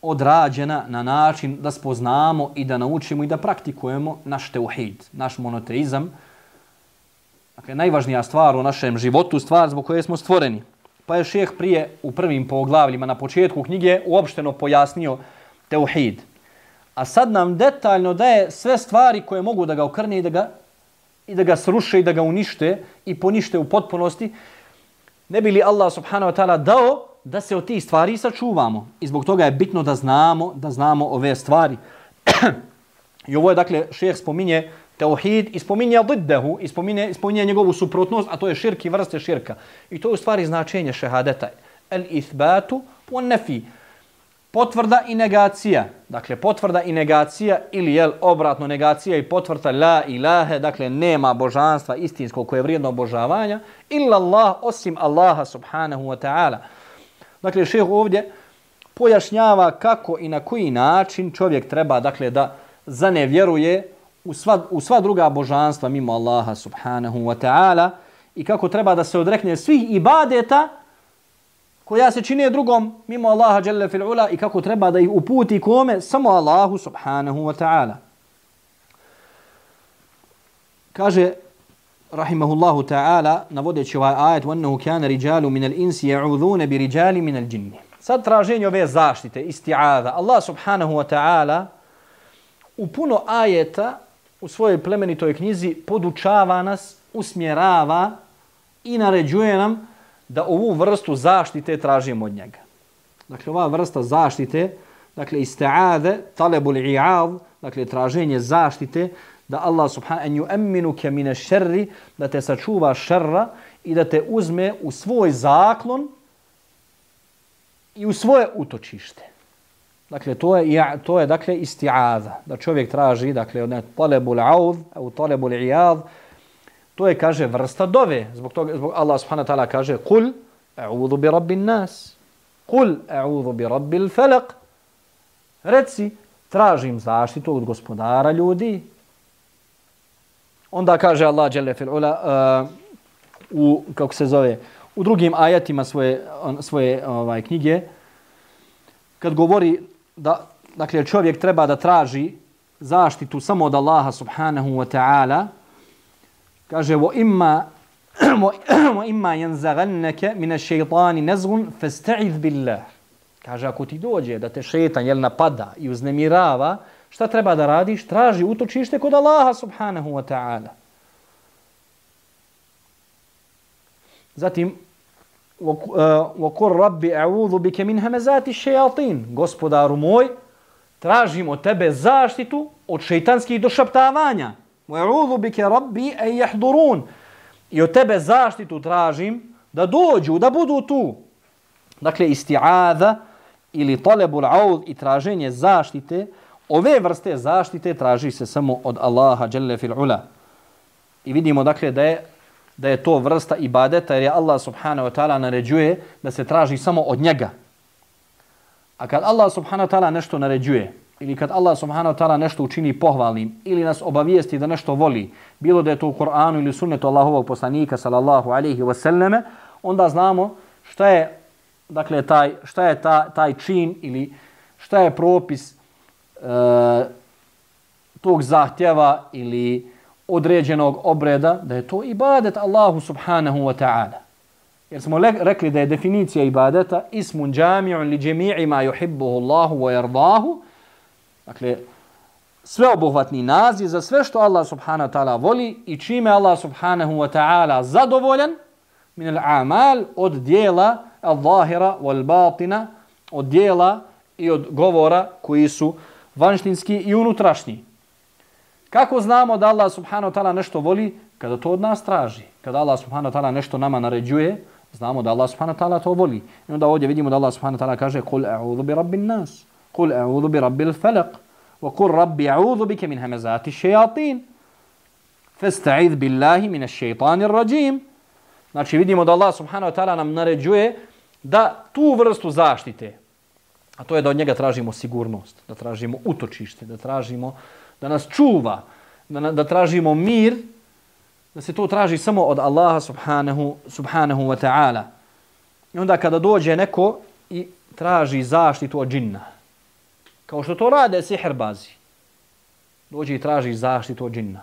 odrađena na način da spoznamo i da naučimo i da praktikujemo naš teuhid, naš monoteizam. Dakle, najvažnija stvar u našem životu, stvar zbog koje smo stvoreni. Pa je šeheh prije u prvim poglavljima na početku knjige uopšteno pojasnio teuhid. A sad nam detaljno daje sve stvari koje mogu da ga okrne i da ga, i da ga sruše i da ga unište i ponište u potpunosti. Ne bi li Allah subhanahu wa ta'ala dao da se od tih stvari sačuvamo. I zbog toga je bitno da znamo da znamo ove stvari. I ovo je, dakle, šeheh spominje tauhid i spominje diddehu i spominje, spominje njegovu suprotnost, a to je širk i vrste širka. I to je u stvari značenje šehadeta. El ithbatu po nefi. Potvrda i negacija. Dakle, potvrda i negacija ili jel obratno negacija i potvrda la ilahe, dakle, nema božanstva istinskog koje je vrijedno obožavanja, illa Allah, osim Allaha subhanahu wa ta'ala. Dakle, šeh ovdje pojašnjava kako i na koji način čovjek treba, dakle, da zanevjeruje u sva, u sva druga božanstva mimo Allaha subhanahu wa ta'ala i kako treba da se odrekne svih ibadeta koja se čine drugom mimo Allaha jalla fil ula i kako treba da ih uputi kome samo Allahu subhanahu wa ta'ala. Kaže rahimahullahu ta'ala navodeći ovaj ajet وَأَنَّهُ كَانَ رِجَالُ مِنَ الْإِنْسِ يَعُوذُونَ بِرِجَالِ مِنَ الْجِنِّ Sad traženje ove zaštite, isti'ada. Allah subhanahu wa ta'ala u puno ajeta u svojoj plemenitoj knjizi podučava nas, usmjerava i naređuje nam da ovu vrstu zaštite tražimo od njega. Dakle, ova vrsta zaštite, dakle, isti'ade, talebul i'av, dakle, traženje zaštite, da Allah subhanahu an yu'minuka min sharri da te sačuva šerra i da te uzme u svoj zaklon i u svoje utočište. Dakle, to je, ja, to je dakle, isti'aza, Da čovjek traži, dakle, od talebul aud, au talebul i'ad, to je, kaže, vrsta dove. Zbog toga, zbog Allah subhanahu ta'ala kaže, kul, a'udhu bi rabbin nas. Kul, a'udhu bi rabbil falaq. Reci, tražim zaštitu od gospodara ljudi. Onda kaže Allah dželle fil ula uh, u kako se zove u drugim ajatima svoje svoje ovaj knjige kad govori da dakle čovjek treba da traži zaštitu samo od Allaha subhanahu wa ta'ala kaže wa imma wa imma yanzaghannaka min ash-shaytani nazghun fasta'iz billah. Kaže ako ti dođe da te šejtan jel napada i uznemirava šta treba da radiš traži utočište kod Allaha subhanahu wa ta'ala zatim وَقُرْ رَبِّ أَعُوذُ بِكَ مِنْ هَمَزَاتِ الشَّيَاطِينَ Gospodaru moj, tražim od tebe zaštitu od šeitanskih došaptavanja. وَأَعُوذُ بِكَ رَبِّ أَنْ يَحْضُرُونَ I od tebe zaštitu tražim da dođu, da budu tu. Dakle, isti'adha ili talebul aud i traženje zaštite, ove vrste zaštite traži se samo od Allaha dželle fil ula. I vidimo dakle da je da je to vrsta ibadeta jer je Allah subhanahu wa ta'ala naređuje da se traži samo od njega. A kad Allah subhanahu wa ta'ala nešto naređuje ili kad Allah subhanahu wa ta'ala nešto učini pohvalnim ili nas obavijesti da nešto voli, bilo da je to u Koranu ili sunnetu Allahovog poslanika sallallahu alaihi wa sallame, onda znamo šta je dakle taj šta je ta, taj čin ili šta je propis E, tog zahtjeva ili određenog obreda, da je to ibadet Allahu subhanahu wa ta'ala. Jer smo rekli da je definicija ibadeta ismun džami'un li džemi'i ma yuhibbuhu Allahu wa yardahu. Dakle, sveobuhvatni naziv za sve što Allah subhanahu wa ta'ala voli i čime Allah subhanahu wa ta'ala zadovoljan min al-amal od dijela al-zahira wal-batina od dijela i od govora koji su vanštinski i unutrašnji. Kako znamo da Allah subhanahu wa ta'ala nešto voli? Kada to od nas traži. Kada Allah subhanahu wa ta'ala nešto nama naređuje, znamo da Allah subhanahu wa ta'ala to voli. I onda ovdje vidimo da Allah subhanahu wa ta'ala kaže Kul a'udhu bi rabbin nas. Kul a'udhu bi rabbil falaq. Wa kul rabbi a'udhu bike min hamazati šejatin. Fasta'idh billahi min ash-shaytanir rajim. Znači vidimo da Allah subhanahu wa ta'ala nam naređuje da tu vrstu zaštite, a to je da od njega tražimo sigurnost, da tražimo utočište, da tražimo da nas čuva, da, da tražimo mir, da se to traži samo od Allaha subhanahu, subhanahu wa ta'ala. I onda kada dođe neko i traži zaštitu od džinna, Kao što to rade siherbazi. dođe i traži zaštitu od džinna.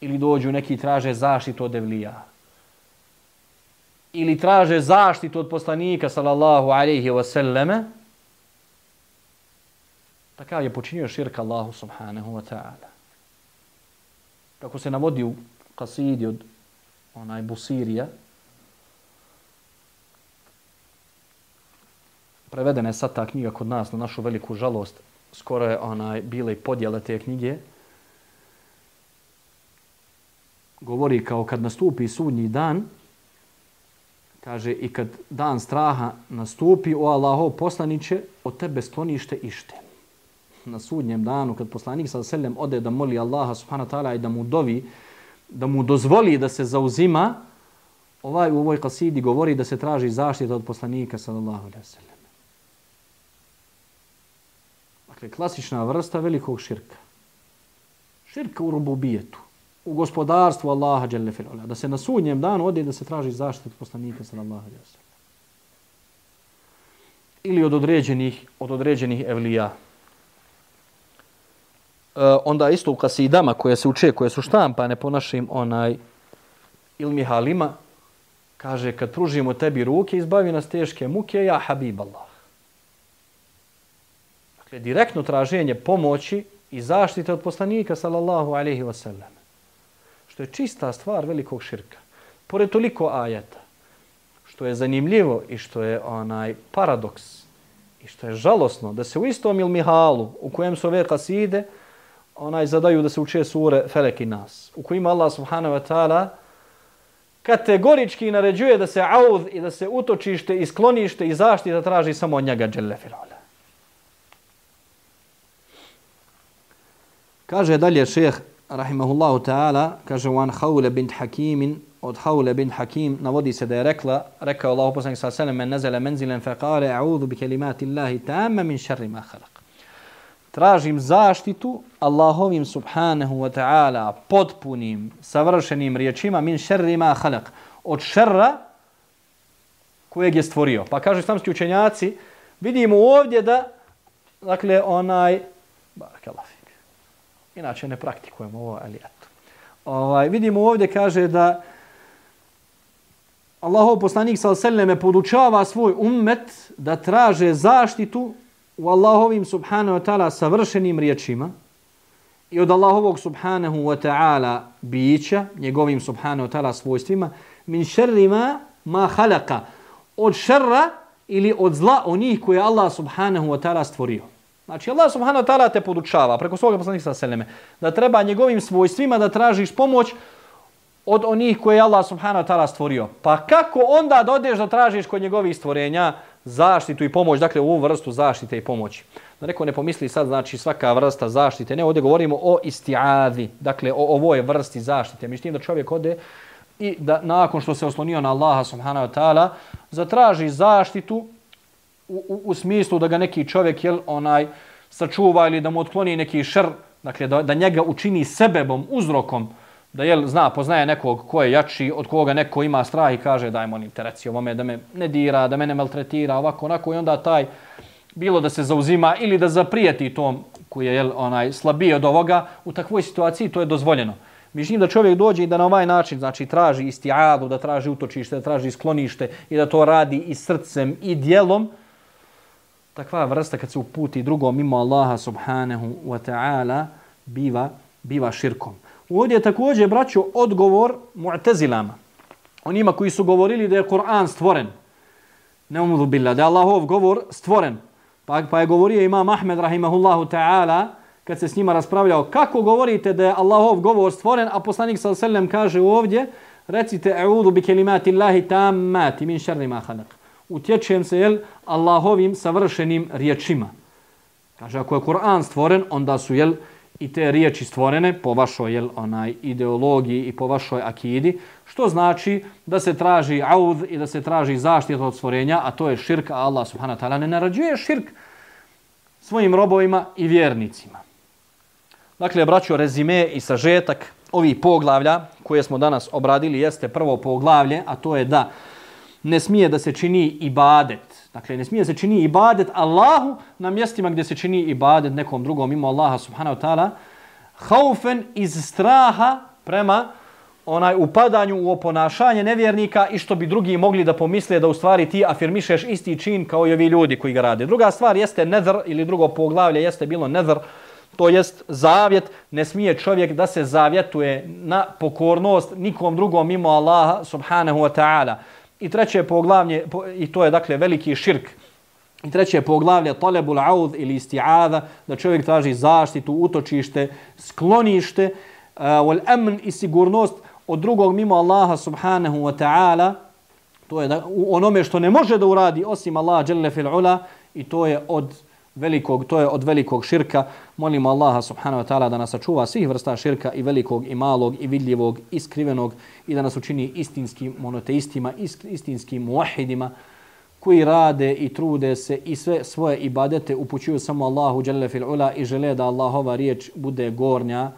Ili dođu neki traže zaštitu od evlija. Ili traže zaštitu od poslanika sallallahu alaihi wa sallame. Pa Takav je počinio širka Allahu subhanahu wa ta'ala. Kako se navodi u kasidi od onaj Busirija, prevedena je sad ta knjiga kod nas na našu veliku žalost. Skoro je onaj bile i podjele te knjige. Govori kao kad nastupi sudnji dan, kaže i kad dan straha nastupi, o Allaho poslaniće, od tebe sklonište ištem. Na sudnjem danu, kad poslanik sa selem ode da moli Allaha subhanahu ta'ala i da mu dovi, da mu dozvoli da se zauzima, ovaj u ovoj kasidi govori da se traži zaštita od poslanika sallallahu alejhi wa sellem. Dakle, klasična vrsta velikog širka. Širka u rububijetu. U gospodarstvu Allaha dželle fil'ala. Da se na sudnjem danu ode da se traži zaštita od poslanika sallallahu alaihi wa Ili od određenih, od određenih evlija. Eh, onda isto u kasidama koje se uče, koje su štampane po našim onaj ilmi halima, kaže kad pružimo tebi ruke, izbavi nas teške muke, ja habib Allah. Dakle, direktno traženje pomoći i zaštite od poslanika, sallallahu alaihi wasallam. Što je čista stvar velikog širka. Pored toliko ajeta, što je zanimljivo i što je onaj paradoks i što je žalosno, da se u istom ilmihalu u kojem su ove kaside, onaj zadaju da se uče sure Felek i Nas, u kojima Allah subhanahu wa ta'ala kategorički naređuje da se aud i da se utočište i sklonište i zaštita traži samo od njega, Jelle Firala. Kaže dalje šeheh, rahimahullahu ta'ala, kaže u an Hawle bint Hakimin, od Hawle bint Hakim, navodi se da je rekla, rekao Allah poslanik sa sallam, men nezele menzilen fe kare, a'udhu bi kelimati Allahi ta'ama min šarri ma khalaq. Tražim zaštitu Allahovim subhanahu wa ta'ala potpunim, savršenim riječima min šerri ma khalaq. Od šerra kojeg je stvorio. Pa kažu islamski učenjaci, vidimo ovdje da, dakle, onaj, barakallah, Inače ne praktikujemo ovo, ali eto. Ovaj, vidimo ovdje kaže da Allahov poslanik sa selleme podučava svoj ummet da traže zaštitu u Allahovim subhanahu wa ta'ala savršenim riječima i od Allahovog subhanahu wa ta'ala bića, njegovim subhanahu wa ta'ala svojstvima, min šerrima ma halaka, od šerra ili od zla onih koje Allah subhanahu wa ta'ala stvorio. Znači Allah subhanahu wa ta'ala te podučava preko svoga poslanika sa seleme da treba njegovim svojstvima da tražiš pomoć od onih koje je Allah subhanahu wa ta'ala stvorio. Pa kako onda da odeš da tražiš kod njegovih stvorenja zaštitu i pomoć, dakle u ovu vrstu zaštite i pomoći. Da neko ne pomisli sad znači svaka vrsta zaštite, ne, ovdje govorimo o istiadi, dakle o ovoj vrsti zaštite. Mislim da čovjek ode i da nakon što se oslonio na Allaha subhanahu wa ta'ala zatraži zaštitu u, u, smislu da ga neki čovjek jel, onaj sačuva ili da mu otkloni neki šr, dakle da, da njega učini sebebom, uzrokom, da jel, zna, poznaje nekog ko je jači, od koga neko ima strah i kaže daj molim te reci ovome da me ne dira, da mene maltretira, ovako, onako i onda taj bilo da se zauzima ili da zaprijeti tom koji je jel, onaj slabiji od ovoga, u takvoj situaciji to je dozvoljeno. Mislim da čovjek dođe i da na ovaj način znači traži istijadu, da traži utočište, da traži sklonište i da to radi i srcem i dijelom, takva vrsta kad se uputi drugom mimo Allaha subhanahu wa ta'ala biva, biva širkom. Ovdje je također, braćo, odgovor mu'tezilama. Onima koji su govorili da je Kur'an stvoren. Ne umudu billah, da je Allahov govor stvoren. Pa, pa je govorio imam Ahmed rahimahullahu ta'ala kad se s njima raspravljao kako govorite da je Allahov govor stvoren, a poslanik sallam kaže ovdje recite e'udu bi kelimati Allahi tammati min šarri ma khalaq utječem se jel, Allahovim savršenim riječima. Kaže, ako je Kur'an stvoren, onda su jel, i te riječi stvorene po vašoj jel, onaj ideologiji i po vašoj akidi, što znači da se traži aud i da se traži zaštita od stvorenja, a to je širk, a Allah subhanahu ta'ala ne narađuje širk svojim robovima i vjernicima. Dakle, braćo, rezime i sažetak ovih poglavlja koje smo danas obradili jeste prvo poglavlje, a to je da ne smije da se čini ibadet, Dakle, ne smije se čini ibadet Allahu na mjestima gdje se čini ibadet nekom drugom mimo Allaha subhanahu wa ta'ala. Haufen iz straha prema onaj upadanju u oponašanje nevjernika i što bi drugi mogli da pomisle da u stvari ti afirmišeš isti čin kao i ovi ljudi koji ga rade. Druga stvar jeste nedr ili drugo poglavlje jeste bilo nedr, to jest zavjet. Ne smije čovjek da se zavjetuje na pokornost nikom drugom mimo Allaha subhanahu wa ta'ala. I treće poglavlje, i to je dakle veliki širk, i treće poglavlje, talebul aud ili isti'ada, da čovjek traži zaštitu, utočište, sklonište, uh, wal amn i sigurnost od drugog mimo Allaha subhanahu wa ta'ala, to je da, u onome što ne može da uradi osim Allaha jalla fil ula i to je od velikog to je od velikog širka. Molimo Allaha subhanahu wa ta'ala da nas sačuva svih vrsta širka i velikog i malog i vidljivog i skrivenog i da nas učini istinskim monoteistima istinskim muahidima koji rade i trude se i sve svoje ibadete upućuju samo Allahu dželle fil ula i žele da Allahova riječ bude gornja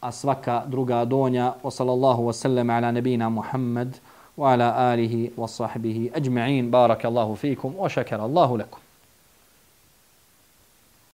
a svaka druga donja. Wa sallallahu wa sallam ala nabina Muhammad wa ala alihi wa sahbihi ajma'in. Barakallahu fikum wa shakara Allahu lakum.